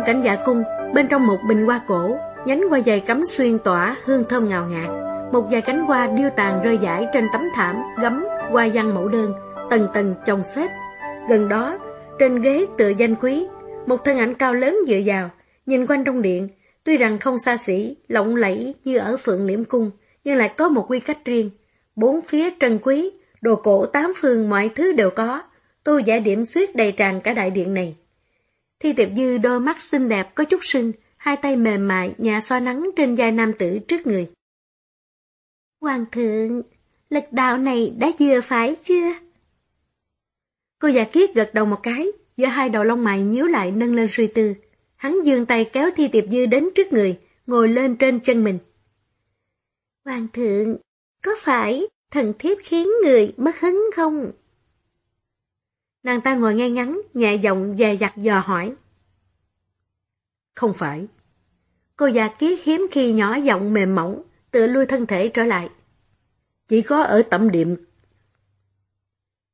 Trong cảnh dạ cung, bên trong một bình hoa cổ, nhánh hoa dày cắm xuyên tỏa hương thơm ngào ngạt. Một vài cánh hoa điêu tàn rơi rải trên tấm thảm, gấm, hoa văn mẫu đơn, tầng tầng chồng xếp. Gần đó, trên ghế tựa danh quý, một thân ảnh cao lớn dựa vào, nhìn quanh trong điện, tuy rằng không xa xỉ, lộng lẫy như ở Phượng Liễm Cung, nhưng lại có một quy cách riêng. Bốn phía trân quý, đồ cổ tám phương mọi thứ đều có, tôi giả điểm suyết đầy tràn cả đại điện này. Thi tiệp dư đôi mắt xinh đẹp có chút sưng, hai tay mềm mại nhà xoa nắng trên vai nam tử trước người. Hoàng thượng, lực đạo này đã vừa phải chưa? Cô già kiết gật đầu một cái, giữa hai đầu lông mày nhíu lại nâng lên suy tư. Hắn dương tay kéo thi tiệp dư đến trước người, ngồi lên trên chân mình. Hoàng thượng, có phải thần thiếp khiến người mất hứng không? Nàng ta ngồi ngay ngắn, nhẹ giọng dè dặt dò hỏi. Không phải. Cô già kiết hiếm khi nhỏ giọng mềm mỏng, tựa lui thân thể trở lại. Chỉ có ở tẩm điện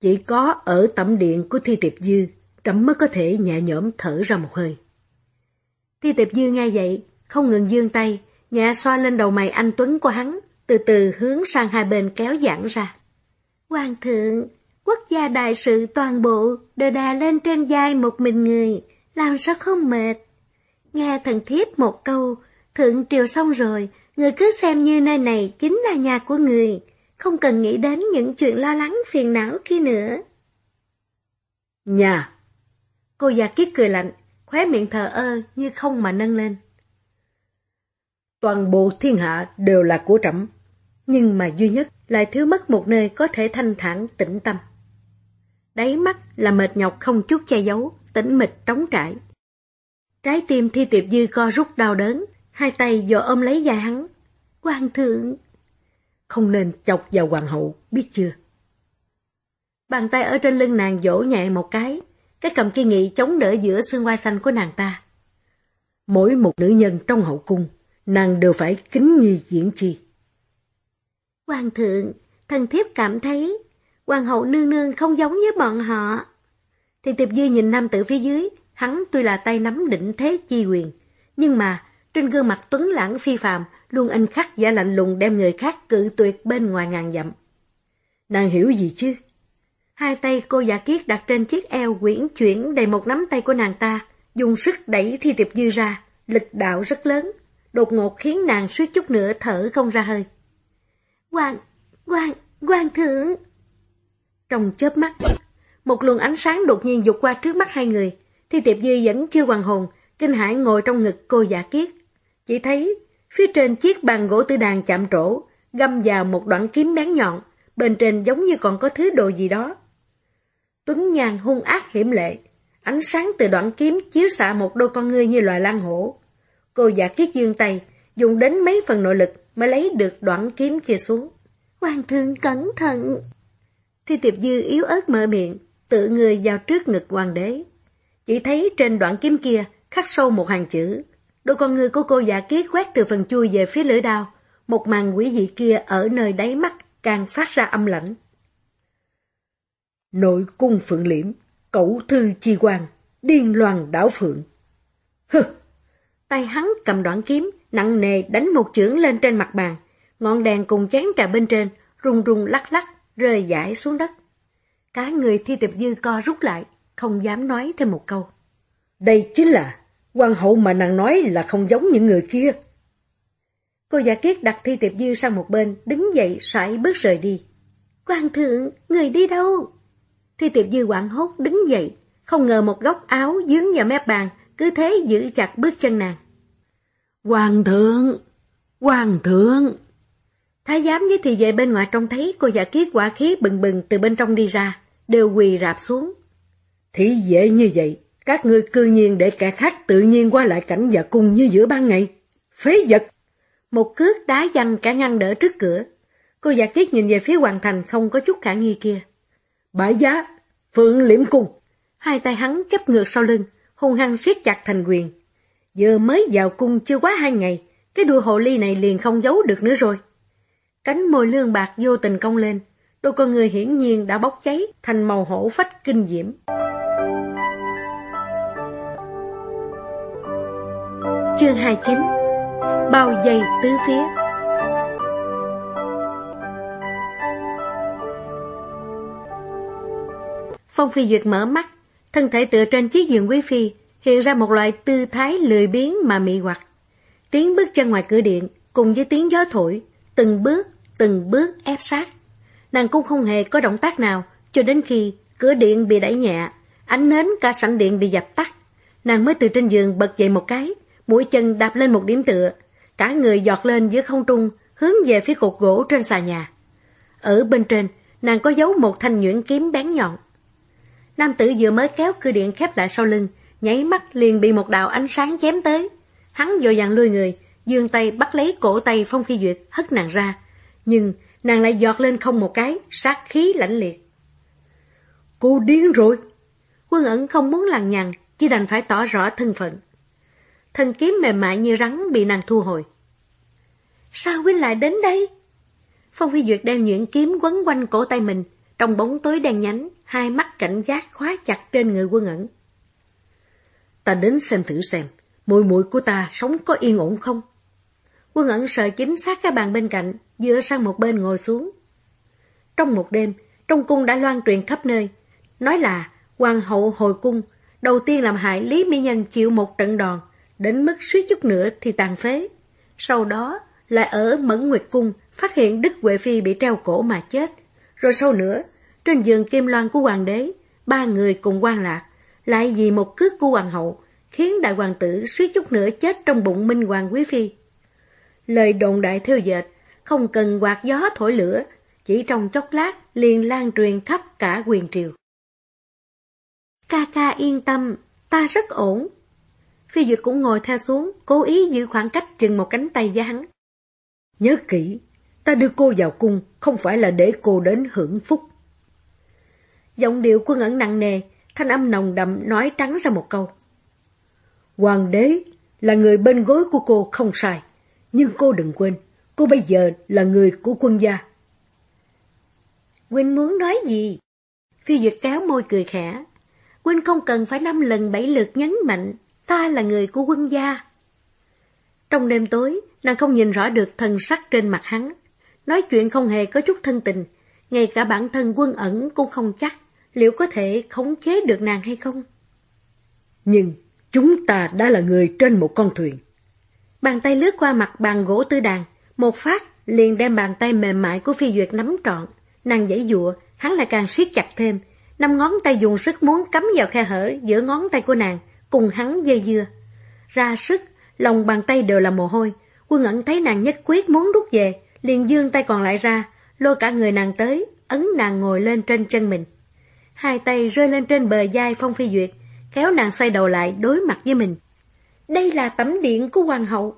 chỉ có ở tẩm điện của Thi Tiệp Dư, trẫm mới có thể nhẹ nhõm thở ra một hơi. Thi Tiệp Dư nghe vậy, không ngừng dương tay, nhẹ xoa lên đầu mày anh Tuấn của hắn, từ từ hướng sang hai bên kéo giãn ra. Hoàng thượng, quốc gia đại sự toàn bộ đều đà lên trên vai một mình người, làm sao không mệt. Nghe thần thiếp một câu, thượng triều xong rồi, người cứ xem như nơi này chính là nhà của người, không cần nghĩ đến những chuyện lo lắng phiền não kia nữa. Nhà! Cô già kiết cười lạnh, khóe miệng thờ ơ như không mà nâng lên. Toàn bộ thiên hạ đều là của trẫm, nhưng mà duy nhất lại thiếu mất một nơi có thể thanh thản tĩnh tâm. Đáy mắt là mệt nhọc không chút che giấu, tĩnh mịch trống trải. Trái tim thi tiệp dư co rút đau đớn, hai tay dò ôm lấy da hắn. Hoàng thượng! Không nên chọc vào hoàng hậu, biết chưa? Bàn tay ở trên lưng nàng vỗ nhẹ một cái, cái cầm kia nghị chống đỡ giữa xương quai xanh của nàng ta. Mỗi một nữ nhân trong hậu cung, nàng đều phải kính nhi diễn chi. Hoàng thượng, thần thiếp cảm thấy hoàng hậu nương nương không giống với bọn họ. Thì tiệp dư nhìn nam tử phía dưới, hắn tuy là tay nắm định thế chi quyền, nhưng mà trên gương mặt tuấn lãng phi phàm luôn anh khắc giả lạnh lùng đem người khác cự tuyệt bên ngoài ngàn dặm. Nàng hiểu gì chứ? Hai tay cô giả kiết đặt trên chiếc eo quyển chuyển đầy một nắm tay của nàng ta, dùng sức đẩy thi tiệp dư ra, lực đạo rất lớn, đột ngột khiến nàng suýt chút nữa thở không ra hơi. Hoàng, hoàng, hoàng thượng! Trong chớp mắt, một luồng ánh sáng đột nhiên dục qua trước mắt hai người, thi tiệp dư vẫn chưa hoàn hồn, kinh hãi ngồi trong ngực cô giả kiết. Chỉ thấy phía trên chiếc bàn gỗ tư đàn chạm trổ, găm vào một đoạn kiếm bén nhọn, bên trên giống như còn có thứ đồ gì đó. Tuấn Nhàn hung ác hiểm lệ, ánh sáng từ đoạn kiếm chiếu xạ một đôi con ngươi như loài lan hổ. Cô giả kiết dương tay, dùng đến mấy phần nội lực mới lấy được đoạn kiếm kia xuống. Hoàng thượng cẩn thận! Thi tiệp dư yếu ớt mở miệng, tự người vào trước ngực hoàng đế. Chỉ thấy trên đoạn kiếm kia khắc sâu một hàng chữ. Đôi con người của cô giả kiết quét từ phần chui về phía lưỡi đao. Một màn quỷ dị kia ở nơi đáy mắt càng phát ra âm lãnh. Nội cung phượng liễm, cẩu thư chi quan, điên loàn đảo phượng. Hừ! Tay hắn cầm đoạn kiếm, nặng nề đánh một chưởng lên trên mặt bàn. Ngọn đèn cùng chén trà bên trên, rung rung lắc lắc, rơi giải xuống đất. Cả người thi tiệp dư co rút lại, không dám nói thêm một câu. Đây chính là quan hậu mà nàng nói là không giống những người kia. Cô giả kiết đặt thi tiệp dư sang một bên, đứng dậy sải bước rời đi. Quan thượng, người đi đâu? Thi tiệp dư quảng hốt đứng dậy, không ngờ một góc áo dướng vào mép bàn, cứ thế giữ chặt bước chân nàng. Hoàng thượng! Hoàng thượng! Thái giám với thị vệ bên ngoài trông thấy cô giả kiết quả khí bừng bừng từ bên trong đi ra, đều quỳ rạp xuống. Thị vệ như vậy, các ngươi cư nhiên để kẻ khác tự nhiên qua lại cảnh và cùng như giữa ban ngày. Phế vật! Một cước đá văng cả ngăn đỡ trước cửa. Cô giả kiết nhìn về phía hoàng thành không có chút khả nghi kia. Bãi giá, phượng liễm cung. Hai tay hắn chấp ngược sau lưng, hung hăng siết chặt thành quyền. Giờ mới vào cung chưa quá hai ngày, cái đuôi hồ ly này liền không giấu được nữa rồi. Cánh môi lương bạc vô tình cong lên, đôi con người hiển nhiên đã bốc cháy thành màu hổ phách kinh diễm. Chương 29 Bao dây tứ phía Phong Phi Duyệt mở mắt, thân thể tựa trên chiếc giường quý phi, hiện ra một loại tư thái lười biếng mà mị hoặc. Tiếng bước chân ngoài cửa điện, cùng với tiếng gió thổi, từng bước, từng bước ép sát. Nàng cũng không hề có động tác nào, cho đến khi cửa điện bị đẩy nhẹ, ánh nến cả sảnh điện bị dập tắt. Nàng mới từ trên giường bật dậy một cái, mũi chân đạp lên một điểm tựa, cả người giọt lên giữa không trung, hướng về phía cột gỗ trên xà nhà. Ở bên trên, nàng có giấu một thanh nhuyễn kiếm bén nhọn. Nam tử vừa mới kéo cửa điện khép lại sau lưng, nháy mắt liền bị một đạo ánh sáng chém tới. Hắn vội vàng lùi người, dương tay bắt lấy cổ tay Phong Phi Duyệt, hất nàng ra. Nhưng nàng lại giọt lên không một cái, sát khí lãnh liệt. Cô điên rồi! Quân ẩn không muốn lằng nhằng, chỉ đành phải tỏ rõ thân phận. Thân kiếm mềm mại như rắn bị nàng thu hồi. Sao huynh lại đến đây? Phong Phi Duyệt đem nhuyễn kiếm quấn quanh cổ tay mình, trong bóng tối đen nhánh, hai mắt cảnh giác khóa chặt trên người quân ẩn. Ta đến xem thử xem, mùi mũi của ta sống có yên ổn không? Quân ẩn sợ chính xác cái bàn bên cạnh, dựa sang một bên ngồi xuống. Trong một đêm, trong cung đã loan truyền khắp nơi. Nói là, hoàng hậu hồi cung, đầu tiên làm hại Lý Mỹ Nhân chịu một trận đòn, đến mức suýt chút nữa thì tàn phế. Sau đó, lại ở Mẫn Nguyệt Cung phát hiện Đức Huệ Phi bị treo cổ mà chết. Rồi sau nữa, trên giường kim loan của hoàng đế, ba người cùng quan lạc, lại vì một cước của hoàng hậu, khiến đại hoàng tử suýt chút nữa chết trong bụng Minh Hoàng Quý Phi. Lời đồn đại theo dệt, không cần quạt gió thổi lửa, chỉ trong chốc lát liền lan truyền khắp cả quyền triều. Ca ca yên tâm, ta rất ổn. Phi Duyệt cũng ngồi theo xuống, cố ý giữ khoảng cách chừng một cánh tay với hắn. Nhớ kỹ, ta đưa cô vào cung không phải là để cô đến hưởng phúc. Giọng điệu quân ẩn nặng nề, thanh âm nồng đậm nói trắng ra một câu. Hoàng đế là người bên gối của cô không sai, nhưng cô đừng quên, cô bây giờ là người của quân gia. Quynh muốn nói gì? Phi Duyệt kéo môi cười khẽ. Quynh không cần phải năm lần bảy lượt nhấn mạnh, ta là người của quân gia. Trong đêm tối, nàng không nhìn rõ được thần sắc trên mặt hắn. Nói chuyện không hề có chút thân tình, ngay cả bản thân quân ẩn cũng không chắc liệu có thể khống chế được nàng hay không. Nhưng chúng ta đã là người trên một con thuyền. Bàn tay lướt qua mặt bàn gỗ tư đàn, một phát liền đem bàn tay mềm mại của phi duyệt nắm trọn. Nàng giãy dụa, hắn lại càng siết chặt thêm. Năm ngón tay dùng sức muốn cắm vào khe hở giữa ngón tay của nàng, cùng hắn dây dưa. Ra sức, lòng bàn tay đều là mồ hôi. Quân ẩn thấy nàng nhất quyết muốn rút về, liền dương tay còn lại ra, lôi cả người nàng tới, ấn nàng ngồi lên trên chân mình. Hai tay rơi lên trên bờ vai Phong Phi Duyệt, kéo nàng xoay đầu lại đối mặt với mình. Đây là tấm điện của hoàng hậu.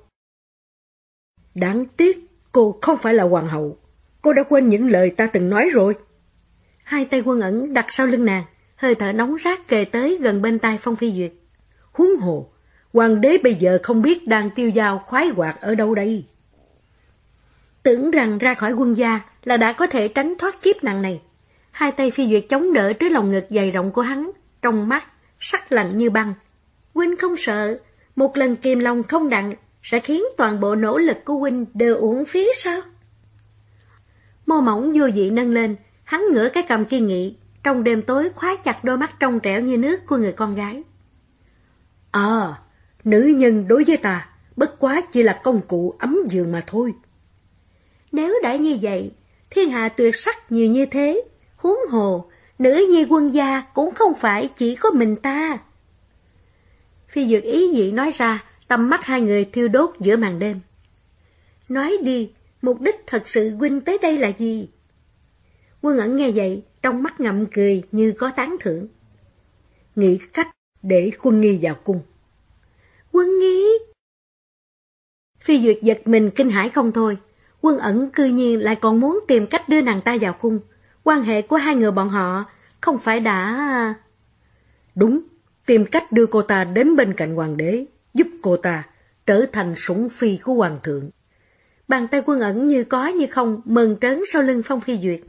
Đáng tiếc, cô không phải là hoàng hậu. Cô đã quên những lời ta từng nói rồi. Hai tay quân ẩn đặt sau lưng nàng, hơi thở nóng rát kề tới gần bên tai Phong Phi Duyệt. Huống hồ, hoàng đế bây giờ không biết đang tiêu dao khoái hoạt ở đâu đây. Tưởng rằng ra khỏi quân gia là đã có thể tránh thoát kiếp nặng này. Hai tay phi duyệt chống đỡ trước lòng ngực dày rộng của hắn, trong mắt, sắc lạnh như băng. Huynh không sợ, một lần kìm lòng không đặng sẽ khiến toàn bộ nỗ lực của Huynh đều uổng phí sao? Mô mỏng vô dị nâng lên, hắn ngửa cái cầm kiên nghị, trong đêm tối khóa chặt đôi mắt trong trẻo như nước của người con gái. À, nữ nhân đối với ta, bất quá chỉ là công cụ ấm giường mà thôi. Nếu đã như vậy, thiên hạ tuyệt sắc nhiều như thế, huống hồ, nữ nhi quân gia cũng không phải chỉ có mình ta. Phi dược ý dị nói ra, tầm mắt hai người thiêu đốt giữa màn đêm. Nói đi, mục đích thật sự huynh tới đây là gì? Quân ẩn nghe vậy, trong mắt ngậm cười như có tán thưởng. Nghĩ cách để quân nghi vào cung. Quân nghi? Phi duyệt giật mình kinh hãi không thôi. Quân ẩn cư nhiên lại còn muốn tìm cách đưa nàng ta vào cung. Quan hệ của hai người bọn họ không phải đã... Đúng, tìm cách đưa cô ta đến bên cạnh hoàng đế, giúp cô ta trở thành sủng phi của hoàng thượng. Bàn tay quân ẩn như có như không mờn trớn sau lưng Phong Phi Duyệt.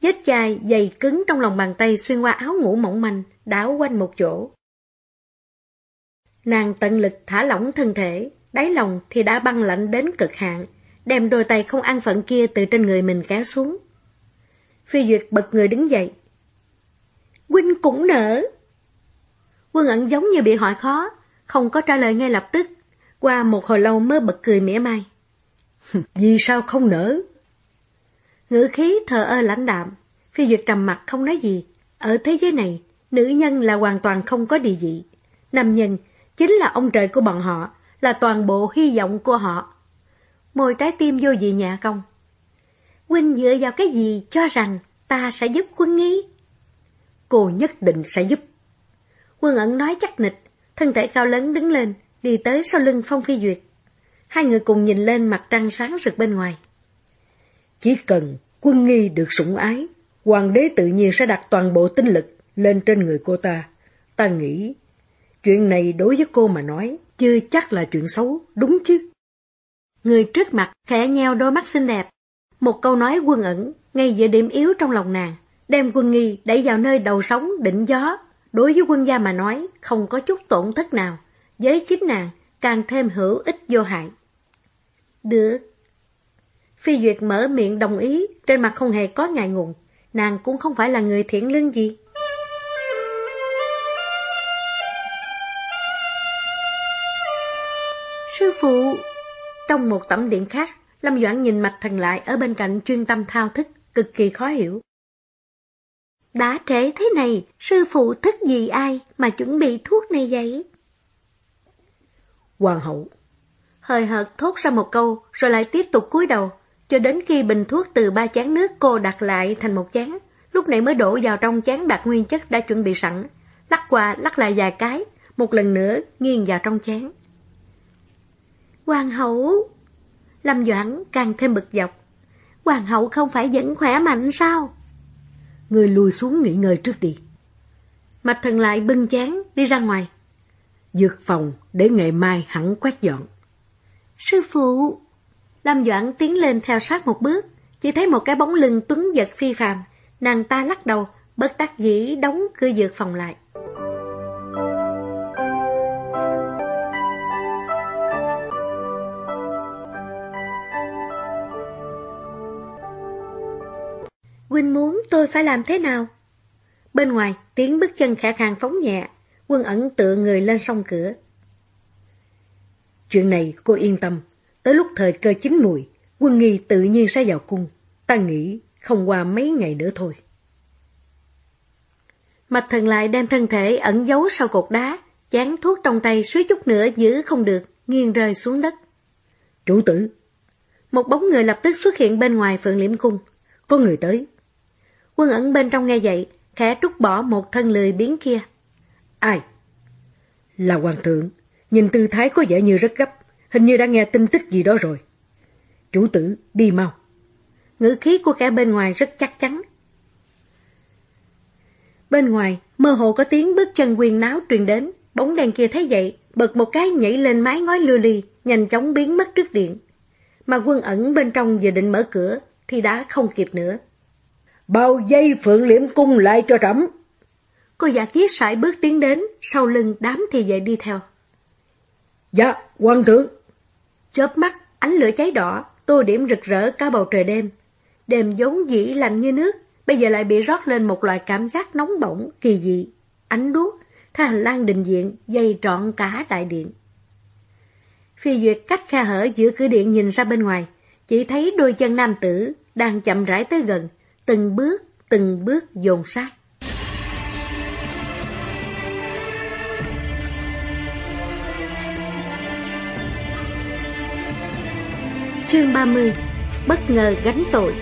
Vết chai dày cứng trong lòng bàn tay xuyên qua áo ngủ mỏng manh, đảo quanh một chỗ. Nàng tận lực thả lỏng thân thể, đáy lòng thì đã băng lạnh đến cực hạn, đem đôi tay không an phận kia từ trên người mình kéo xuống. Phi Duyệt bật người đứng dậy. Huynh cũng nở. Quân ẩn giống như bị hỏi khó, không có trả lời ngay lập tức, qua một hồi lâu mới bật cười mỉa mai. Vì sao không nở? Ngữ khí thờ ơ lãnh đạm, Phi Duyệt trầm mặt không nói gì. Ở thế giới này, nữ nhân là hoàn toàn không có địa vị. Nam nhân chính là ông trời của bọn họ, là toàn bộ hy vọng của họ. Môi trái tim vô dị nhạ công. Huynh dựa vào cái gì cho rằng ta sẽ giúp quân nghi? Cô nhất định sẽ giúp. Quân ẩn nói chắc nịch, thân thể cao lớn đứng lên, đi tới sau lưng Phong Phi Duyệt. Hai người cùng nhìn lên mặt trăng sáng rực bên ngoài. Chỉ cần quân nghi được sủng ái, hoàng đế tự nhiên sẽ đặt toàn bộ tinh lực lên trên người cô ta. Ta nghĩ, chuyện này đối với cô mà nói, chưa chắc là chuyện xấu, đúng chứ? Người trước mặt khẽ nheo đôi mắt xinh đẹp. Một câu nói quân ẩn, ngay giữa điểm yếu trong lòng nàng, đem quân nghi đẩy vào nơi đầu sóng đỉnh gió. Đối với quân gia mà nói, không có chút tổn thất nào. Với chính nàng, càng thêm hữu ích vô hại. Được. Phi Duyệt mở miệng đồng ý, trên mặt không hề có ngại ngùng. Nàng cũng không phải là người thiện lương gì. Sư phụ! Trong một tẩm điện khác, Lâm Doãn nhìn mạch thần lại ở bên cạnh chuyên tâm thao thức, cực kỳ khó hiểu. Đã trễ thế này, sư phụ thức gì ai mà chuẩn bị thuốc này vậy? Hoàng hậu. Hơi hợt thốt ra một câu, rồi lại tiếp tục cúi đầu, cho đến khi bình thuốc từ ba chén nước cô đặt lại thành một chén, lúc này mới đổ vào trong chén bạc nguyên chất đã chuẩn bị sẵn, lắc qua lắc lại vài cái, một lần nữa nghiêng vào trong chén. Hoàng hậu! Lâm Doãn càng thêm bực dọc. Hoàng hậu không phải vẫn khỏe mạnh sao? Người lùi xuống nghỉ ngơi trước đi. Mạch thần lại bưng chán đi ra ngoài. Dược phòng để ngày mai hẳn quét dọn. Sư phụ! Lâm Doãn tiến lên theo sát một bước, chỉ thấy một cái bóng lưng tuấn giật phi phàm. Nàng ta lắc đầu, bất đắc dĩ đóng cửa dược phòng lại. Huynh muốn tôi phải làm thế nào? Bên ngoài, tiếng bước chân khả khàng phóng nhẹ, quân ẩn tựa người lên song cửa. Chuyện này cô yên tâm, tới lúc thời cơ chín mùi, quân nghi tự nhiên sẽ vào cung. Ta nghĩ không qua mấy ngày nữa thôi. Mạch thần lại đem thân thể ẩn giấu sau cột đá, chán thuốc trong tay suýt chút nữa giữ không được, nghiêng rơi xuống đất. Chủ tử! Một bóng người lập tức xuất hiện bên ngoài phượng liễm cung. Có người tới. Quân ẩn bên trong nghe vậy, khẽ trút bỏ một thân lười biến kia. Ai? Là hoàng thượng. Nhìn tư thái có vẻ như rất gấp, hình như đã nghe tin tức gì đó rồi. Chủ tử, đi mau. Ngữ khí của kẻ bên ngoài rất chắc chắn. Bên ngoài, mơ hồ có tiếng bước chân quyền náo truyền đến, bóng đèn kia thấy vậy, bật một cái nhảy lên mái ngói lưu ly, nhanh chóng biến mất trước điện. Mà quân ẩn bên trong vừa định mở cửa, thì đã không kịp nữa. Bao dây phượng liễm cung lại cho trẫm. Cô giả kiết sải bước tiến đến, sau lưng đám thì vệ đi theo. Dạ, quan thượng. Chớp mắt, ánh lửa cháy đỏ, tô điểm rực rỡ cả bầu trời đêm. Đêm vốn dĩ lạnh như nước, bây giờ lại bị rót lên một loại cảm giác nóng bỏng, kỳ dị. Ánh đuốc, theo hành lang đình diện, dày trọn cả đại điện. Phi Duyệt cách khe hở giữa cửa điện nhìn ra bên ngoài, chỉ thấy đôi chân nam tử đang chậm rãi tới gần, từng bước, từng bước dồn sát. Chương 30 Bất ngờ gánh tội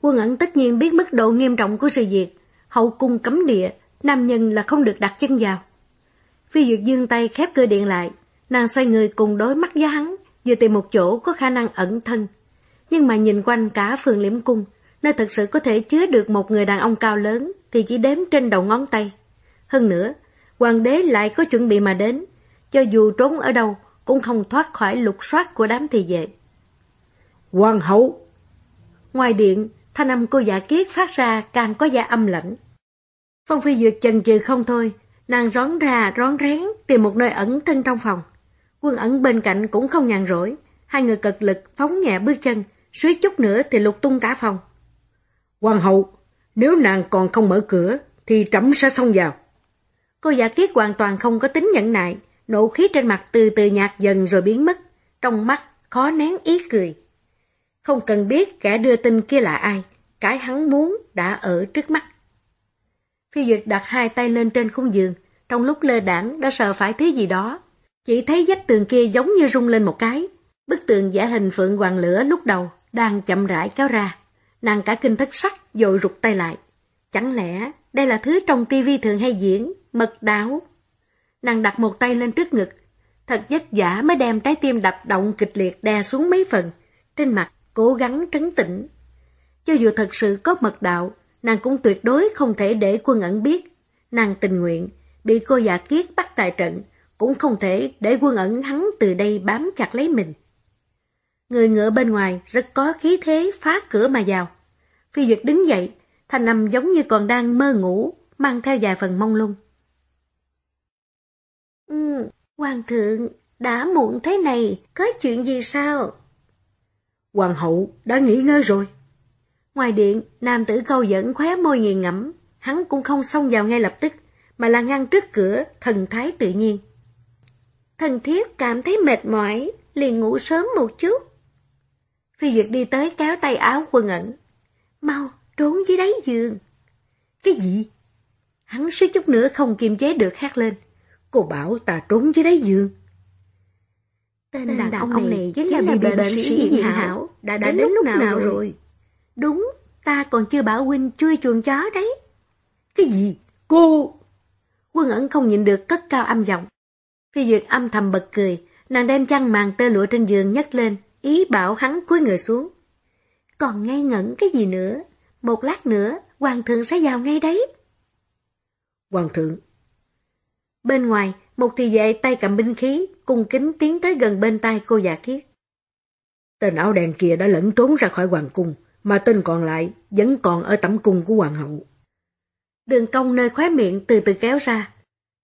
Quân ẩn tất nhiên biết mức độ nghiêm trọng của sự việc. Hậu cung cấm địa, nam nhân là không được đặt chân vào. Phi Duyệt dương tay khép cơ điện lại, nàng xoay người cùng đối mắt với hắn, vừa tìm một chỗ có khả năng ẩn thân. Nhưng mà nhìn quanh cả phường liễm cung, nơi thực sự có thể chứa được một người đàn ông cao lớn thì chỉ đếm trên đầu ngón tay. Hơn nữa, hoàng đế lại có chuẩn bị mà đến, cho dù trốn ở đâu cũng không thoát khỏi lục soát của đám thị vệ. Hoàng hậu! Ngoài điện, thanh âm cô giả kiết phát ra càng có da âm lãnh. Phong Phi Duyệt chần chừ không thôi, nàng rón ra rón rén tìm một nơi ẩn thân trong phòng. Quân ẩn bên cạnh cũng không nhàn rỗi, hai người cật lực phóng nhẹ bước chân, suýt chút nữa thì lục tung cả phòng. Hoàng hậu, nếu nàng còn không mở cửa, thì trẫm sẽ xông vào. Cô giả kiết hoàn toàn không có tính nhẫn nại, nộ khí trên mặt từ từ nhạt dần rồi biến mất, trong mắt khó nén ý cười. Không cần biết kẻ đưa tin kia là ai, cái hắn muốn đã ở trước mắt. Phi Duyệt đặt hai tay lên trên khung giường, trong lúc lơ đảng đã sợ phải thứ gì đó. Chỉ thấy vách tường kia giống như rung lên một cái. Bức tường giả hình phượng hoàng lửa lúc đầu đang chậm rãi kéo ra. Nàng cả kinh thất sắc dội rụt tay lại. Chẳng lẽ đây là thứ trong tivi thường hay diễn, mật đáo? Nàng đặt một tay lên trước ngực. Thật vất vả mới đem trái tim đập động kịch liệt đè xuống mấy phần. Trên mặt cố gắng trấn tĩnh. Cho dù thật sự có mật đạo, nàng cũng tuyệt đối không thể để quân ẩn biết. Nàng tình nguyện, bị cô giả kiết bắt tại trận, cũng không thể để quân ẩn hắn từ đây bám chặt lấy mình. Người ngựa bên ngoài rất có khí thế phá cửa mà vào. Phi Duyệt đứng dậy, thanh âm giống như còn đang mơ ngủ, mang theo vài phần mông lung. Ừ, Hoàng thượng, đã muộn thế này, có chuyện gì sao? Hoàng hậu đã nghỉ ngơi rồi. Ngoài điện, nam tử câu dẫn khóe môi nghiền ngẫm, hắn cũng không xông vào ngay lập tức, mà là ngăn trước cửa, thần thái tự nhiên. Thần thiếp cảm thấy mệt mỏi, liền ngủ sớm một chút. Phi Duyệt đi tới kéo tay áo quân ẩn. Mau, trốn dưới đáy giường. Cái gì? Hắn suýt chút nữa không kiềm chế được hát lên. Cô bảo ta trốn dưới đáy giường. Tên, Tên đàn, ông, ông này chính là bị bệnh, bệnh sĩ diện hảo, đã, đã đến, đến lúc nào, nào rồi? rồi? Đúng, ta còn chưa bảo huynh chui chuồng chó đấy. Cái gì? Cô... Quân ẩn không nhịn được cất cao âm giọng. Phi Duyệt âm thầm bật cười, nàng đem chăn màn tơ lụa trên giường nhấc lên, ý bảo hắn cúi người xuống. Còn ngây ngẩn cái gì nữa? Một lát nữa, hoàng thượng sẽ vào ngay đấy. Hoàng thượng. Bên ngoài, một thị vệ tay cầm binh khí, cung kính tiến tới gần bên tay cô giả kiết. Tên áo đen kia đã lẫn trốn ra khỏi hoàng cung, mà tên còn lại vẫn còn ở tẩm cung của hoàng hậu. Đường cong nơi khóe miệng từ từ kéo ra.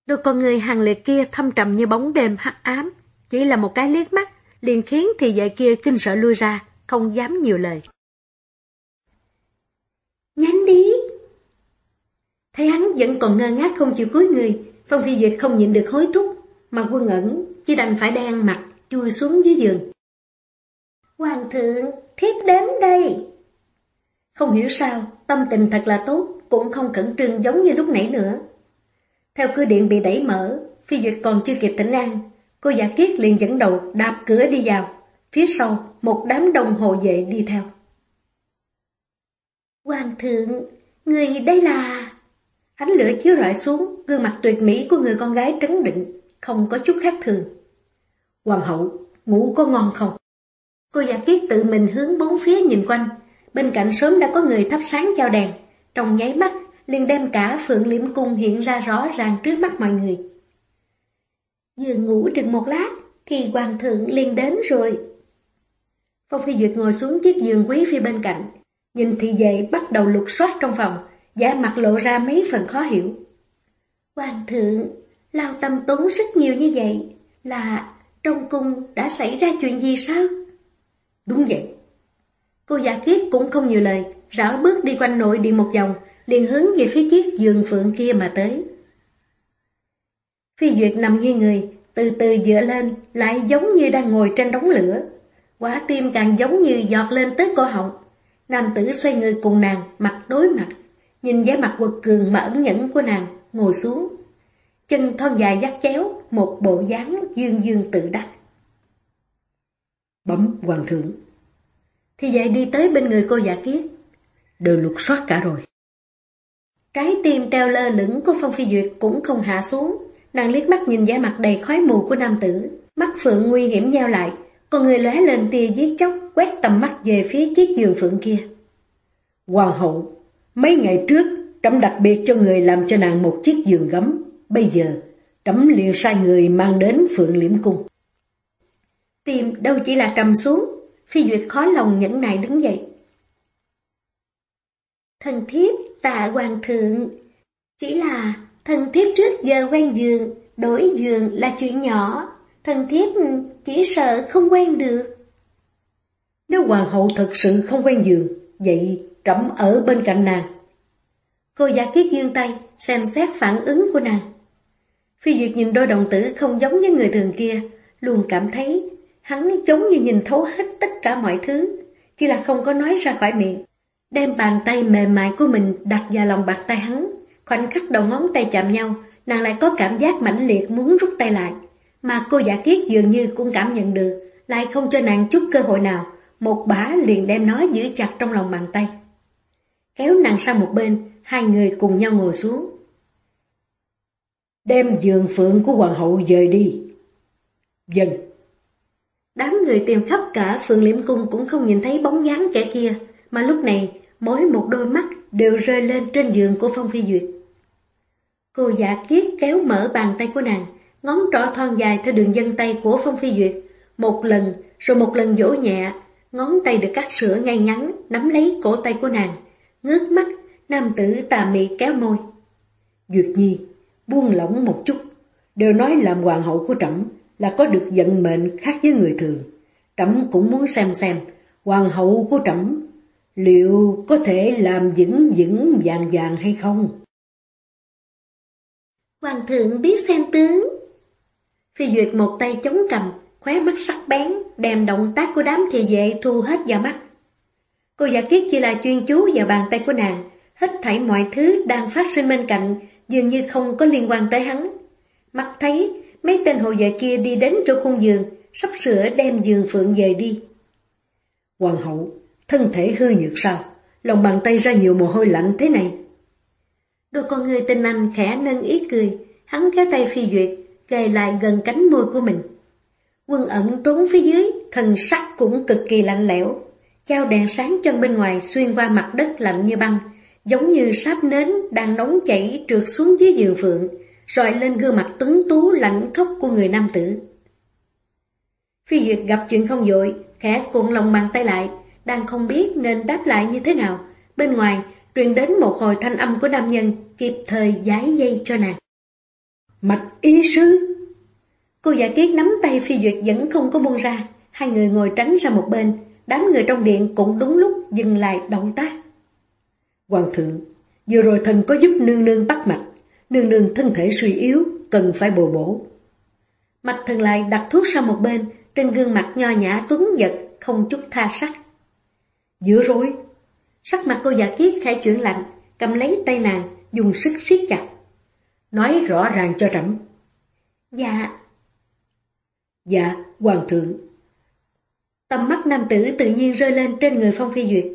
Đôi con người hàng liệt kia thâm trầm như bóng đêm hắc ám, chỉ là một cái liếc mắt, liền khiến thị vệ kia kinh sợ lui ra, không dám nhiều lời. Nhanh đi! Thấy hắn vẫn còn ngơ ngác không chịu cúi người, Phong Phi Duyệt không nhịn được hối thúc, mà quân ẩn chỉ đành phải đen mặt, chui xuống dưới giường. Hoàng thượng, thiếp đến đây! Không hiểu sao, tâm tình thật là tốt, cũng không cẩn trương giống như lúc nãy nữa. Theo cửa điện bị đẩy mở, Phi Duyệt còn chưa kịp tỉnh an, cô giả kiết liền dẫn đầu đạp cửa đi vào, phía sau một đám đồng hồ vệ đi theo. Hoàng thượng, người đây là... Ánh lửa chiếu rọi xuống, gương mặt tuyệt mỹ của người con gái trấn định, không có chút khác thường. Hoàng hậu, ngủ có ngon không? Cô giả kiết tự mình hướng bốn phía nhìn quanh, bên cạnh sớm đã có người thắp sáng chao đèn, trong nháy mắt liền đem cả phượng liễm cung hiện ra rõ ràng trước mắt mọi người. Vừa ngủ được một lát, thì hoàng thượng liền đến rồi. Phong Phi Duyệt ngồi xuống chiếc giường quý phi bên cạnh, nhìn thị vệ bắt đầu lục soát trong phòng, giả mặt lộ ra mấy phần khó hiểu. Hoàng thượng, lao tâm tốn rất nhiều như vậy, là trong cung đã xảy ra chuyện gì sao? Đúng vậy. Cô giả kiết cũng không nhiều lời, rảo bước đi quanh nội điện một vòng, liền hướng về phía chiếc giường phượng kia mà tới. Phi Duyệt nằm nghiêng người, từ từ dựa lên, lại giống như đang ngồi trên đống lửa. Quả tim càng giống như giọt lên tới cổ họng. Nam tử xoay người cùng nàng, mặt đối mặt, nhìn vẻ mặt quật cường mà ẩn nhẫn của nàng, ngồi xuống. Chân thon dài dắt chéo, một bộ dáng dương dương tự đắc. Bấm hoàng thượng. Thì vậy đi tới bên người cô giả kiết. Đều lục soát cả rồi. Trái tim treo lơ lửng của Phong Phi Duyệt cũng không hạ xuống. Nàng liếc mắt nhìn vẻ mặt đầy khói mù của nam tử. Mắt phượng nguy hiểm nheo lại. Còn người lóe lên tia giết chóc quét tầm mắt về phía chiếc giường phượng kia. Hoàng hậu, mấy ngày trước, trẫm đặc biệt cho người làm cho nàng một chiếc giường gấm. Bây giờ, trẫm liền sai người mang đến Phượng Liễm Cung. Tìm đâu chỉ là trầm xuống, phi duyệt khó lòng nhẫn nại đứng dậy. Thần thiếp tạ hoàng thượng, chỉ là thần thiếp trước giờ quen giường, đổi giường là chuyện nhỏ, thần thiếp chỉ sợ không quen được. Nếu hoàng hậu thật sự không quen giường, vậy trẫm ở bên cạnh nàng. Cô giả kiết dương tay, xem xét phản ứng của nàng. Phi Duyệt nhìn đôi đồng tử không giống với người thường kia, luôn cảm thấy hắn giống như nhìn thấu hết tất cả mọi thứ, chỉ là không có nói ra khỏi miệng. Đem bàn tay mềm mại của mình đặt vào lòng bạc tay hắn, khoảnh khắc đầu ngón tay chạm nhau, nàng lại có cảm giác mãnh liệt muốn rút tay lại. Mà cô giả kiết dường như cũng cảm nhận được, lại không cho nàng chút cơ hội nào, một bả liền đem nó giữ chặt trong lòng bàn tay. Kéo nàng sang một bên, hai người cùng nhau ngồi xuống. Đem giường phượng của hoàng hậu dời đi. Dần. Đám người tìm khắp cả phượng liễm cung cũng không nhìn thấy bóng dáng kẻ kia, mà lúc này mỗi một đôi mắt đều rơi lên trên giường của Phong Phi Duyệt. Cô giả kiết kéo mở bàn tay của nàng, ngón trỏ thon dài theo đường dân tay của Phong Phi Duyệt, một lần rồi một lần dỗ nhẹ, ngón tay được cắt sữa ngay ngắn, nắm lấy cổ tay của nàng, ngước mắt, nam tử tà mị kéo môi. Duyệt nhi, buông lỏng một chút, đều nói làm hoàng hậu của trẫm là có được vận mệnh khác với người thường. Trẫm cũng muốn xem xem, hoàng hậu của trẫm liệu có thể làm vững vững vàng vàng hay không? Hoàng thượng biết xem tướng. Phi Duyệt một tay chống cầm, khóe mắt sắc bén, đem động tác của đám thị vệ thu hết vào mắt. Cô giả kiết chỉ là chuyên chú vào bàn tay của nàng, hết thảy mọi thứ đang phát sinh bên cạnh, dường như không có liên quan tới hắn. Mắt thấy, mấy tên hộ vệ kia đi đến chỗ khung giường, sắp sửa đem giường phượng về đi. Hoàng hậu, thân thể hư nhược sao? Lòng bàn tay ra nhiều mồ hôi lạnh thế này. Đôi con người tên anh khẽ nâng ý cười, hắn kéo tay phi duyệt, kề lại gần cánh môi của mình. Quân ẩn trốn phía dưới, thần sắc cũng cực kỳ lạnh lẽo. Chao đèn sáng chân bên ngoài xuyên qua mặt đất lạnh như băng, giống như sáp nến đang nóng chảy trượt xuống dưới giường phượng, rọi lên gương mặt tuấn tú lạnh khóc của người nam tử. Phi Duyệt gặp chuyện không dội, khẽ cuộn lòng bàn tay lại, đang không biết nên đáp lại như thế nào. Bên ngoài, truyền đến một hồi thanh âm của nam nhân, kịp thời giải dây cho nàng. Mạch ý sứ! Cô giả kiết nắm tay Phi Duyệt vẫn không có buông ra, hai người ngồi tránh ra một bên, đám người trong điện cũng đúng lúc dừng lại động tác. Hoàng thượng, vừa rồi thần có giúp nương nương bắt mạch, nương nương thân thể suy yếu, cần phải bồi bổ. Mạch thần lại đặt thuốc sang một bên, trên gương mặt nho nhã tuấn giật, không chút tha sắc. Vừa rồi, sắc mặt cô giả kiết khai chuyển lạnh, cầm lấy tay nàng, dùng sức siết chặt. Nói rõ ràng cho trẫm. Dạ. Dạ, hoàng thượng. Tầm mắt nam tử tự nhiên rơi lên trên người Phong Phi Duyệt.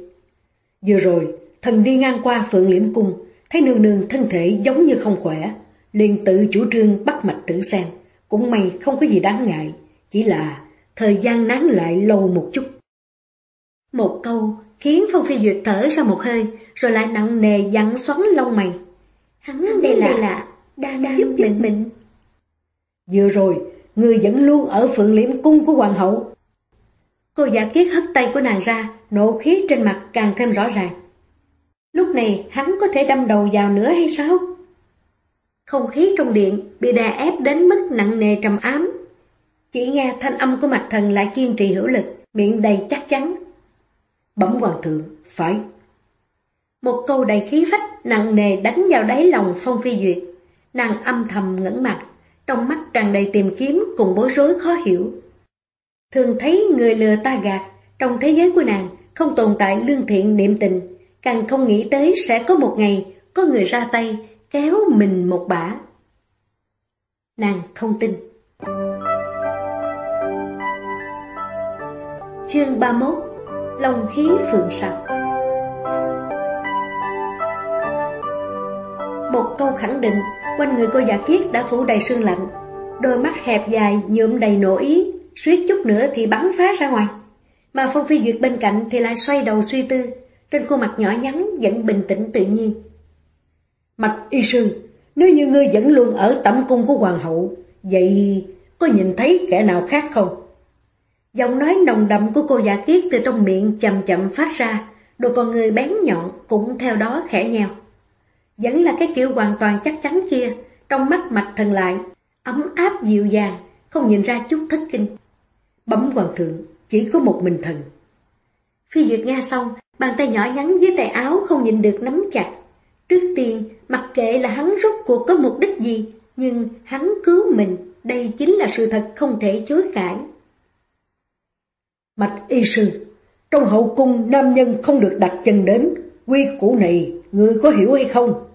Vừa rồi, thần đi ngang qua Phượng Liễm Cung, thấy nương nương thân thể giống như không khỏe, liền tự chủ trương bắt mạch tử xem. Cũng may không có gì đáng ngại, chỉ là thời gian nán lại lâu một chút. Một câu khiến Phong Phi Duyệt thở ra một hơi, rồi lại nặng nề dặn xoắn lông mày. Hắn đây là, là đang, đang giúp mình. mình. Vừa rồi, người vẫn luôn ở Phượng Liễm Cung của Hoàng hậu. Cô giả kiết hất tay của nàng ra, nộ khí trên mặt càng thêm rõ ràng. Lúc này hắn có thể đâm đầu vào nữa hay sao? Không khí trong điện bị đè ép đến mức nặng nề trầm ám. Chỉ nghe thanh âm của mạch thần lại kiên trì hữu lực, miệng đầy chắc chắn. Bẩm hoàng thượng, phải. Một câu đầy khí phách nặng nề đánh vào đáy lòng Phong Phi Duyệt. Nàng âm thầm ngẩn mặt, trong mắt tràn đầy tìm kiếm cùng bối rối khó hiểu. Thường thấy người lừa ta gạt, trong thế giới của nàng không tồn tại lương thiện niệm tình, càng không nghĩ tới sẽ có một ngày có người ra tay kéo mình một bả. Nàng không tin. Chương 31 lòng khí phượng sạch. Một câu khẳng định, quanh người cô giả kiết đã phủ đầy sương lạnh. Đôi mắt hẹp dài nhuộm đầy nổ ý, suýt chút nữa thì bắn phá ra ngoài. Mà Phong Phi Duyệt bên cạnh thì lại xoay đầu suy tư, trên khuôn mặt nhỏ nhắn vẫn bình tĩnh tự nhiên. Mạch y sư, nếu như ngươi vẫn luôn ở tẩm cung của hoàng hậu, vậy có nhìn thấy kẻ nào khác không? Giọng nói nồng đậm của cô giả kiết từ trong miệng chậm chậm phát ra, đôi con người bén nhọn cũng theo đó khẽ nheo. Vẫn là cái kiểu hoàn toàn chắc chắn kia, trong mắt mạch thần lại, ấm áp dịu dàng, không nhìn ra chút thất kinh. Bấm hoàng thượng, chỉ có một mình thần. Phi Duyệt nghe xong, bàn tay nhỏ nhắn dưới tay áo không nhìn được nắm chặt. Trước tiên, mặc kệ là hắn rốt cuộc có mục đích gì, nhưng hắn cứu mình, đây chính là sự thật không thể chối cãi. Mạch y sư, trong hậu cung nam nhân không được đặt chân đến, quy củ này, người có hiểu hay không?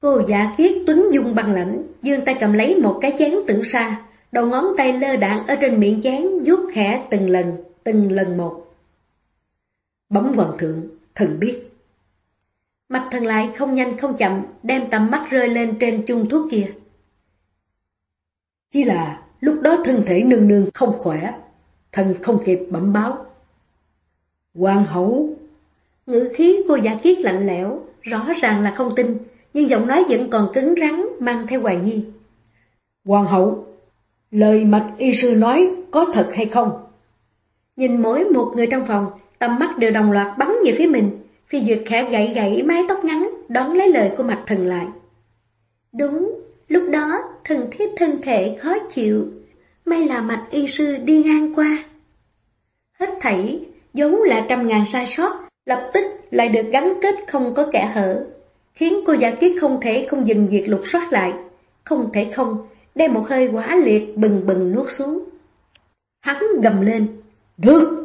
Cô giả kiết tuấn dung băng lãnh, dương tay cầm lấy một cái chén tử sa, đầu ngón tay lơ đạn ở trên miệng chén, vuốt khẽ từng lần, từng lần một. Bấm hoàng thượng, thần biết. Mặt thần lại không nhanh không chậm, đem tầm mắt rơi lên trên chung thuốc kia. Chỉ là lúc đó thân thể nương nương không khỏe, thần không kịp bẩm báo. Hoàng hậu! Ngữ khí cô giả kiết lạnh lẽo, rõ ràng là không tin, nhưng giọng nói vẫn còn cứng rắn, mang theo hoài nghi. Hoàng hậu! Lời mạch y sư nói có thật hay không? Nhìn mỗi một người trong phòng, tầm mắt đều đồng loạt bắn về phía mình. Phi Duyệt khẽ gãy gãy mái tóc ngắn, đón lấy lời của mạch thần lại. Đúng, lúc đó thần thiết thân thể khó chịu, may là mạch y sư đi ngang qua. Hết thảy, giống là trăm ngàn sai sót, lập tức lại được gắn kết không có kẻ hở, khiến cô giả kiết không thể không dừng việc lục soát lại, không thể không đem một hơi quả liệt bừng bừng nuốt xuống. Hắn gầm lên, được!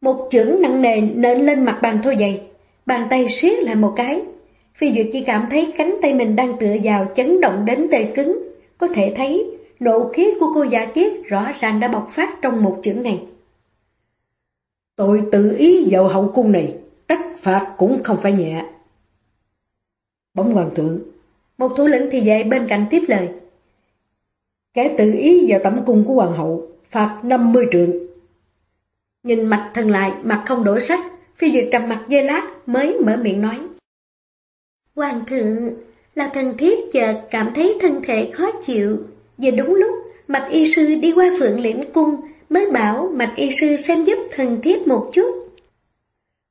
Một chưởng nặng nề nện lên mặt bàn thôi dày, bàn tay siết lại một cái. Phi Duyệt chỉ cảm thấy cánh tay mình đang tựa vào chấn động đến tê cứng, có thể thấy nộ khí của cô giả kiết rõ ràng đã bộc phát trong một chưởng này. Tôi tự ý vào hậu cung này, trách phạt cũng không phải nhẹ. Bóng hoàng thượng, một thủ lĩnh thì dạy bên cạnh tiếp lời. Kẻ tự ý vào tẩm cung của hoàng hậu, phạt 50 trượng. Nhìn mặt thần lại, mặt không đổi sắc, phi duyệt trầm mặt dây lát mới mở miệng nói. Hoàng thượng, là thần thiếp chợt cảm thấy thân thể khó chịu. Giờ đúng lúc, mạch y sư đi qua phượng liễm cung, mới bảo mạch y sư xem giúp thần thiếp một chút.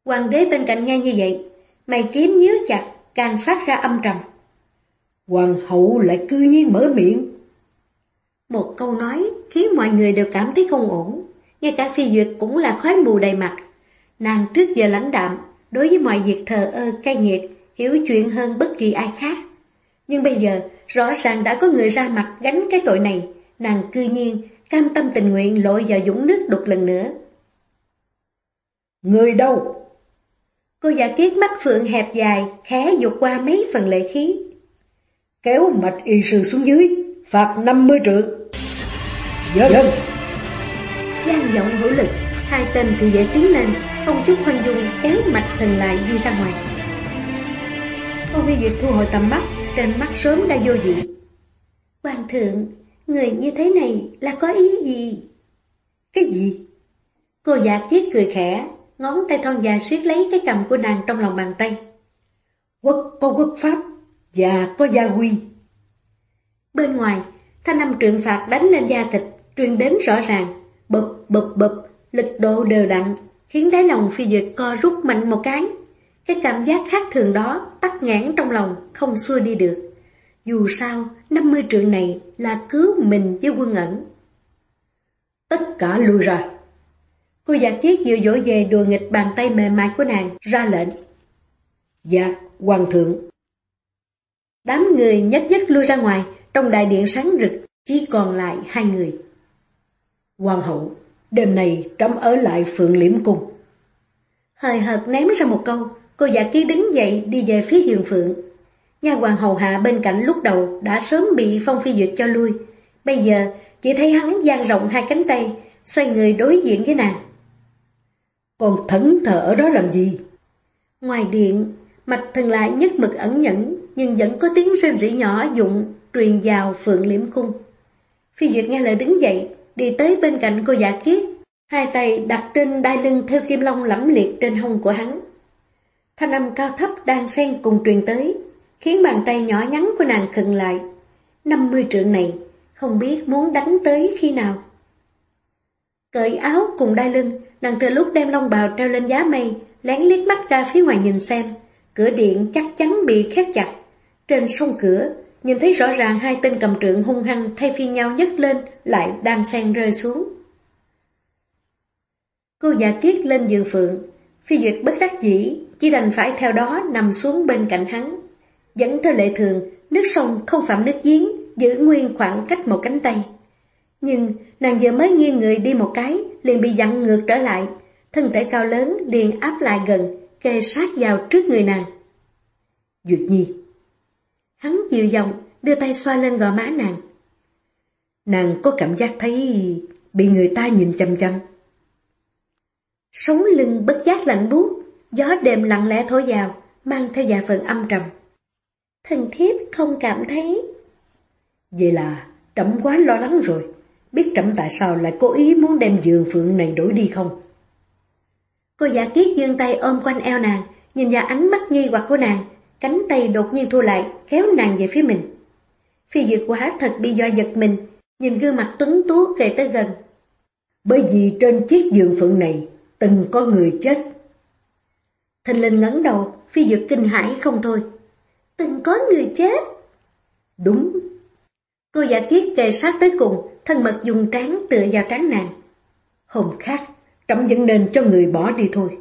Hoàng đế bên cạnh nghe như vậy, mày kiếm nhíu chặt, càng phát ra âm trầm. Hoàng hậu lại cư nhiên mở miệng. Một câu nói khiến mọi người đều cảm thấy không ổn, ngay cả phi duyệt cũng là khói mù đầy mặt. Nàng trước giờ lãnh đạm, đối với mọi việc thờ ơ cay nghiệt, hiểu chuyện hơn bất kỳ ai khác. Nhưng bây giờ, rõ ràng đã có người ra mặt gánh cái tội này, nàng cư nhiên, cam tâm tình nguyện lội vào dũng nước đục lần nữa. Người đâu? Cô giả kiết mắt phượng hẹp dài, khẽ dục qua mấy phần lệ khí. Kéo mạch y sư xuống dưới, phạt 50 trượng. Dân! Dân! Giang giọng hữu lực, hai tên thì dễ tiến lên, không chút khoan dung kéo mạch thần lại đi ra ngoài. Âu Vi Duyệt thu hồi tầm mắt, trên mắt sớm đã vô dị. Hoàng thượng, người như thế này là có ý gì? Cái gì? Cô giả kiết cười khẽ, ngón tay thon dài siết lấy cái cầm của nàng trong lòng bàn tay. Quốc có quốc pháp, và có gia quy. Bên ngoài, thanh âm trượng phạt đánh lên da thịt, truyền đến rõ ràng, bụp bụp bụp, lực độ đều đặn, khiến đáy lòng phi duyệt co rút mạnh một cái. Cái cảm giác khác thường đó tắt ngãn trong lòng, không xua đi được. Dù sao, 50 trượng này là cứu mình với quân ẩn. Tất cả lui ra. Cô giả kiết vừa dỗ về đùa nghịch bàn tay mềm mại của nàng, ra lệnh. Dạ, hoàng thượng. Đám người nhất nhất lui ra ngoài, trong đại điện sáng rực, chỉ còn lại hai người. Hoàng hậu, đêm này trẫm ở lại Phượng Liễm Cung. Hời hợt ném ra một câu, cô giả ký đứng dậy đi về phía giường Phượng. Nhà hoàng hầu hạ bên cạnh lúc đầu đã sớm bị Phong Phi Duyệt cho lui. Bây giờ chỉ thấy hắn dang rộng hai cánh tay, xoay người đối diện với nàng. Còn thẫn thờ ở đó làm gì? Ngoài điện, mạch thần lại nhất mực ẩn nhẫn, nhưng vẫn có tiếng rên rỉ nhỏ dụng truyền vào Phượng Liễm Cung. Phi Duyệt nghe lời đứng dậy, đi tới bên cạnh cô giả kiết, hai tay đặt trên đai lưng theo kim long lẫm liệt trên hông của hắn, Thanh âm cao thấp đang xen cùng truyền tới, khiến bàn tay nhỏ nhắn của nàng khựng lại. 50 trượng này, không biết muốn đánh tới khi nào. Cởi áo cùng đai lưng, nàng từ lúc đem long bào treo lên giá mây, lén liếc mắt ra phía ngoài nhìn xem. Cửa điện chắc chắn bị khép chặt. Trên sông cửa, nhìn thấy rõ ràng hai tên cầm trượng hung hăng thay phiên nhau nhấc lên, lại đam sen rơi xuống. Cô giả kiết lên giường phượng, phi duyệt bất đắc dĩ, chỉ đành phải theo đó nằm xuống bên cạnh hắn. Dẫn theo lệ thường, nước sông không phạm nước giếng, giữ nguyên khoảng cách một cánh tay. Nhưng nàng vừa mới nghiêng người đi một cái, liền bị dặn ngược trở lại. Thân thể cao lớn liền áp lại gần, kề sát vào trước người nàng. Duyệt Nhi Hắn dịu giọng, đưa tay xoa lên gò má nàng. Nàng có cảm giác thấy bị người ta nhìn chăm chăm. Sống lưng bất giác lạnh buốt, gió đêm lặng lẽ thổi vào, mang theo vài phần âm trầm. Thần thiếp không cảm thấy. Vậy là trẫm quá lo lắng rồi. Biết trẫm tại sao lại cố ý muốn đem giường phượng này đổi đi không? Cô giả kiết dương tay ôm quanh eo nàng, nhìn vào ánh mắt nghi hoặc của nàng, cánh tay đột nhiên thu lại, kéo nàng về phía mình. Phi duyệt quá thật bị do giật mình, nhìn gương mặt tuấn tú kề tới gần. Bởi vì trên chiếc giường phượng này từng có người chết. Thanh Linh ngấn đầu, phi duyệt kinh hãi không thôi. Từng có người chết. Đúng. Cô giả kiết kề sát tới cùng, thân mật dùng trán tựa vào trán nàng. Hôm khác, trẫm vẫn nên cho người bỏ đi thôi.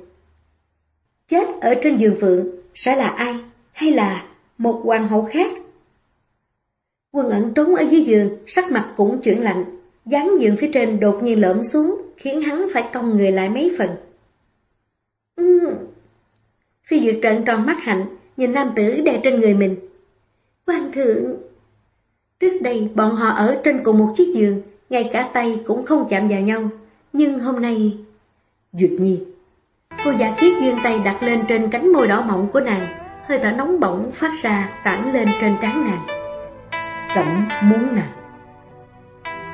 Chết ở trên giường phượng sẽ là ai? Hay là một hoàng hậu khác? Quân ẩn trốn ở dưới giường, sắc mặt cũng chuyển lạnh. dáng giường phía trên đột nhiên lõm xuống, khiến hắn phải cong người lại mấy phần. Ừ. Phi Duyệt trận tròn mắt hạnh, nhìn nam tử đè trên người mình. Hoàng thượng! Trước đây bọn họ ở trên cùng một chiếc giường, ngay cả tay cũng không chạm vào nhau. Nhưng hôm nay... Duyệt Nhi Cô giả kiết dương tay đặt lên trên cánh môi đỏ mọng của nàng, hơi thở nóng bỏng phát ra tản lên trên trán nàng. Cẩm muốn nàng.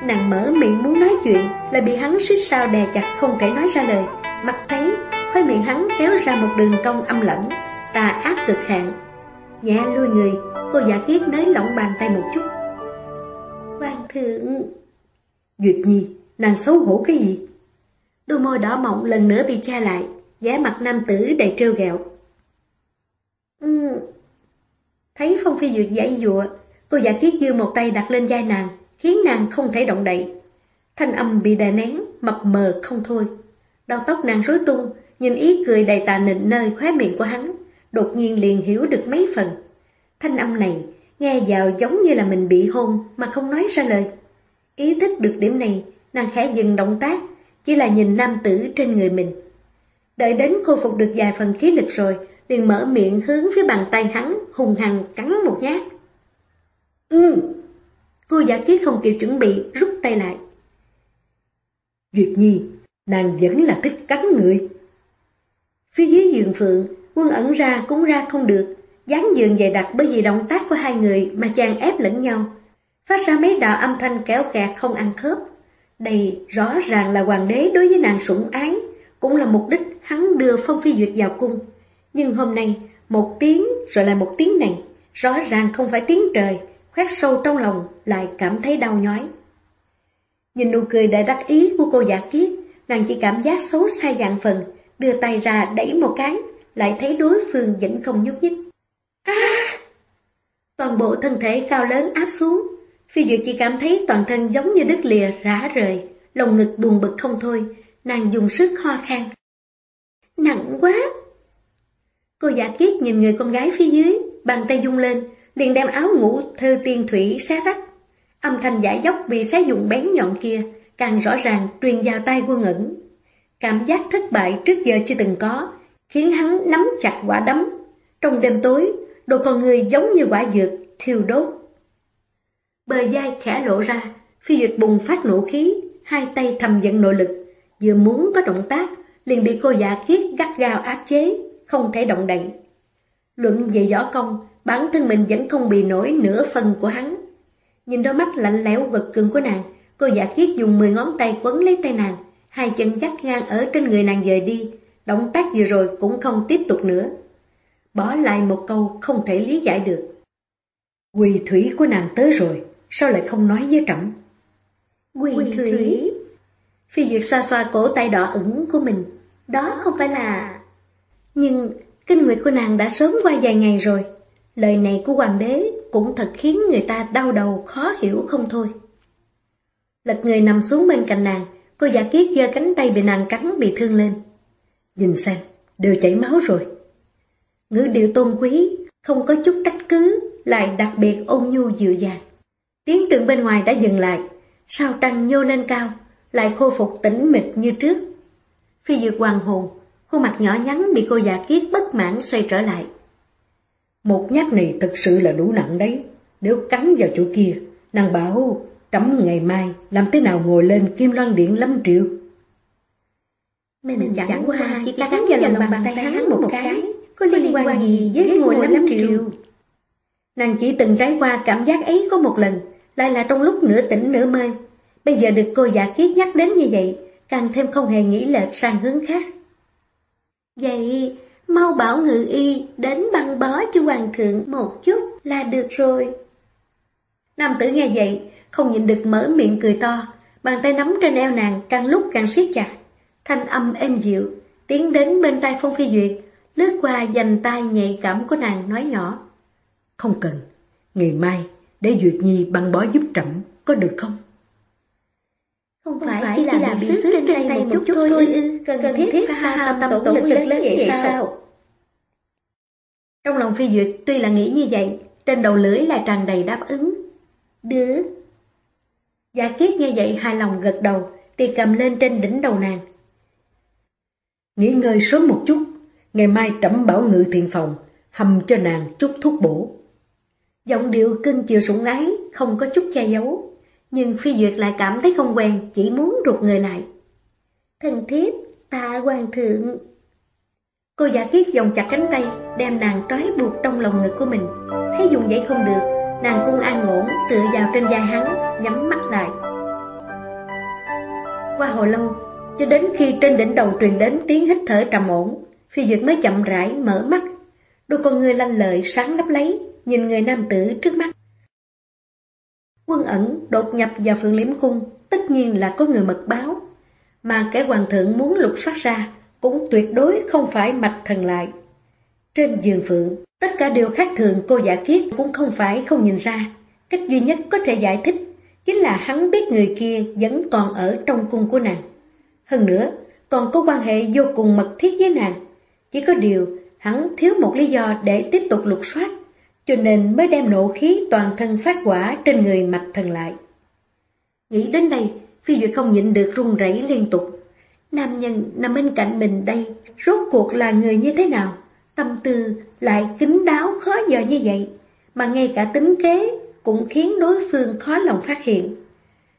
Nàng mở miệng muốn nói chuyện là bị hắn xích sao đè chặt không thể nói ra lời. Mặt thấy, hơi miệng hắn kéo ra một đường cong âm lãnh, tà ác cực hạn. Nhẹ lui người, cô giả kiết nới lỏng bàn tay một chút. Hoàng thượng... Duyệt Nhi, nàng xấu hổ cái gì? Đôi môi đỏ mọng lần nữa bị che lại, giá mặt nam tử đầy trêu ghẹo. Ừ. Thấy Phong Phi Duyệt dãy dụa, cô giả kiết dư một tay đặt lên vai nàng, khiến nàng không thể động đậy. Thanh âm bị đè nén, mập mờ không thôi. Đầu tóc nàng rối tung, nhìn ý cười đầy tà nịnh nơi khóe miệng của hắn, đột nhiên liền hiểu được mấy phần. Thanh âm này, nghe vào giống như là mình bị hôn mà không nói ra lời. Ý thức được điểm này, nàng khẽ dừng động tác, chỉ là nhìn nam tử trên người mình. Đợi đến khôi phục được vài phần khí lực rồi, liền mở miệng hướng phía bàn tay hắn, hùng hằng cắn một nhát. Ừ, cô giả kiết không kịp chuẩn bị, rút tay lại. Duyệt Nhi, nàng vẫn là thích cắn người. Phía dưới giường phượng, quân ẩn ra cũng ra không được, dán giường dày đặc bởi vì động tác của hai người mà chàng ép lẫn nhau. Phát ra mấy đạo âm thanh kéo kẹt không ăn khớp. Đây rõ ràng là hoàng đế đối với nàng sủng ái, cũng là mục đích hắn đưa Phong Phi Duyệt vào cung. Nhưng hôm nay, một tiếng rồi lại một tiếng này, rõ ràng không phải tiếng trời, khoét sâu trong lòng lại cảm thấy đau nhói. Nhìn nụ cười đầy đắc ý của cô giả kiết, nàng chỉ cảm giác xấu xa dạng phần, đưa tay ra đẩy một cái, lại thấy đối phương vẫn không nhúc nhích. À! Toàn bộ thân thể cao lớn áp xuống, Phi Duyệt chỉ cảm thấy toàn thân giống như đứt lìa, rã rời, lòng ngực buồn bực không thôi, nàng dùng sức ho khan. Nặng quá! Cô giả kiết nhìn người con gái phía dưới, bàn tay dung lên, liền đem áo ngủ thơ tiên thủy xé rách. Âm thanh giải dốc vì xé dụng bén nhọn kia, càng rõ ràng truyền vào tay quân ẩn. Cảm giác thất bại trước giờ chưa từng có, khiến hắn nắm chặt quả đấm. Trong đêm tối, đồ con người giống như quả dược, thiêu đốt. Bờ vai khẽ lộ ra, phi duyệt bùng phát nổ khí, hai tay thầm giận nội lực, vừa muốn có động tác, liền bị cô giả kiết gắt gao áp chế, không thể động đậy. Luận về võ công, bản thân mình vẫn không bị nổi nửa phần của hắn. Nhìn đôi mắt lạnh lẽo vật cường của nàng, cô giả kiết dùng 10 ngón tay quấn lấy tay nàng, hai chân dắt ngang ở trên người nàng dời đi, động tác vừa rồi cũng không tiếp tục nữa. bỏ lại một câu không thể lý giải được. Quỳ thủy của nàng tới rồi, sao lại không nói với trẫm? Quỳ thủy. Phi Duyệt xoa xoa cổ tay đỏ ửng của mình. Đó không phải là... Nhưng kinh nguyệt của nàng đã sớm qua vài ngày rồi. Lời này của hoàng đế cũng thật khiến người ta đau đầu khó hiểu không thôi. Lật người nằm xuống bên cạnh nàng, cô giả kiết giơ cánh tay bị nàng cắn bị thương lên. Nhìn xem, đều chảy máu rồi. Ngữ điệu tôn quý, không có chút trách cứ, lại đặc biệt ôn nhu dịu dàng. Tiếng trường bên ngoài đã dừng lại, sao trăng nhô lên cao, lại khôi phục tĩnh mịch như trước. Phi dược hoàng hồn, khuôn mặt nhỏ nhắn bị cô giả kiết bất mãn xoay trở lại. Một nhát này thực sự là đủ nặng đấy, nếu cắn vào chỗ kia, nàng bảo trẫm ngày mai làm thế nào ngồi lên kim loan điện lâm triệu. Mình, mình chẳng qua chỉ cắn vào lòng bàn tay hắn một cái, có liên quan gì với ngồi lâm triệu. Nàng chỉ từng trải qua cảm giác ấy có một lần, lại là trong lúc nửa tỉnh nửa mơ. Bây giờ được cô giả kiết nhắc đến như vậy, càng thêm không hề nghĩ lệch sang hướng khác. Vậy, mau bảo ngự y đến băng bó cho hoàng thượng một chút là được rồi. Nam tử nghe vậy, không nhịn được mở miệng cười to, bàn tay nắm trên eo nàng càng lúc càng siết chặt. Thanh âm êm dịu, tiến đến bên tay Phong Phi Duyệt, lướt qua dành tay nhạy cảm của nàng nói nhỏ. Không cần, ngày mai để Duyệt Nhi băng bó giúp trẫm có được không? Không phải, phải chỉ là, là bị xước trên tay, tay một chút thôi ư, cần, cần thiết, thiết pha tâm tổn lực lớn vậy sao? Trong lòng Phi Duyệt tuy là nghĩ như vậy, trên đầu lưỡi lại tràn đầy đáp ứng. Được. Dạ giả kiết nghe vậy hài lòng gật đầu, thì cầm lên trên đỉnh đầu nàng. Nghỉ ngơi sớm một chút, ngày mai trẫm bảo ngự thiện phòng, hầm cho nàng chút thuốc bổ. Giọng điệu cưng chiều sủng ái, không có chút che giấu. Nhưng Phi Duyệt lại cảm thấy không quen, chỉ muốn rụt người lại. Thần thiết, tạ hoàng thượng. Cô giả kiết vòng chặt cánh tay, đem nàng trói buộc trong lòng ngực của mình. Thấy dùng vậy không được, nàng cung an ổn, tựa vào trên vai hắn, nhắm mắt lại. Qua hồi lâu, cho đến khi trên đỉnh đầu truyền đến tiếng hít thở trầm ổn, Phi Duyệt mới chậm rãi mở mắt. Đôi con người lanh lợi sáng lấp lấy, nhìn người nam tử trước mắt. Quân ẩn đột nhập vào phượng liếm cung, tất nhiên là có người mật báo. Mà kẻ hoàng thượng muốn lục soát ra, cũng tuyệt đối không phải mạch thần lại. Trên giường phượng, tất cả điều khác thường cô giả kiết cũng không phải không nhìn ra. Cách duy nhất có thể giải thích, chính là hắn biết người kia vẫn còn ở trong cung của nàng. Hơn nữa, còn có quan hệ vô cùng mật thiết với nàng. Chỉ có điều, hắn thiếu một lý do để tiếp tục lục soát cho nên mới đem nộ khí toàn thân phát quả trên người mạch thần lại. Nghĩ đến đây, Phi Duyệt không nhịn được run rẩy liên tục. Nam nhân nằm bên cạnh mình đây, rốt cuộc là người như thế nào? Tâm tư lại kính đáo khó dò như vậy, mà ngay cả tính kế cũng khiến đối phương khó lòng phát hiện.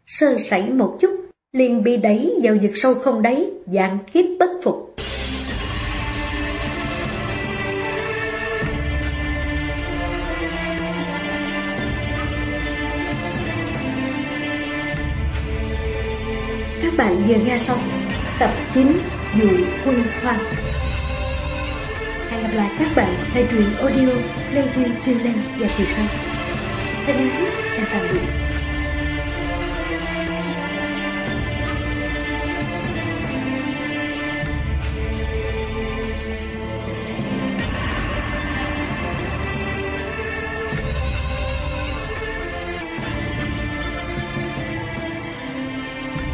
Sơ sẩy một chút, liền bị đẩy vào vực sâu không đáy, dạng kiếp bất phục. Các bạn vừa nghe xong tập 9 Dụ Quân Hoàng. Hẹn gặp lại các bạn tại truyện audio Lê Duy Chuyên Lên và Kỳ Sau. Thân ái, chào tạm biệt.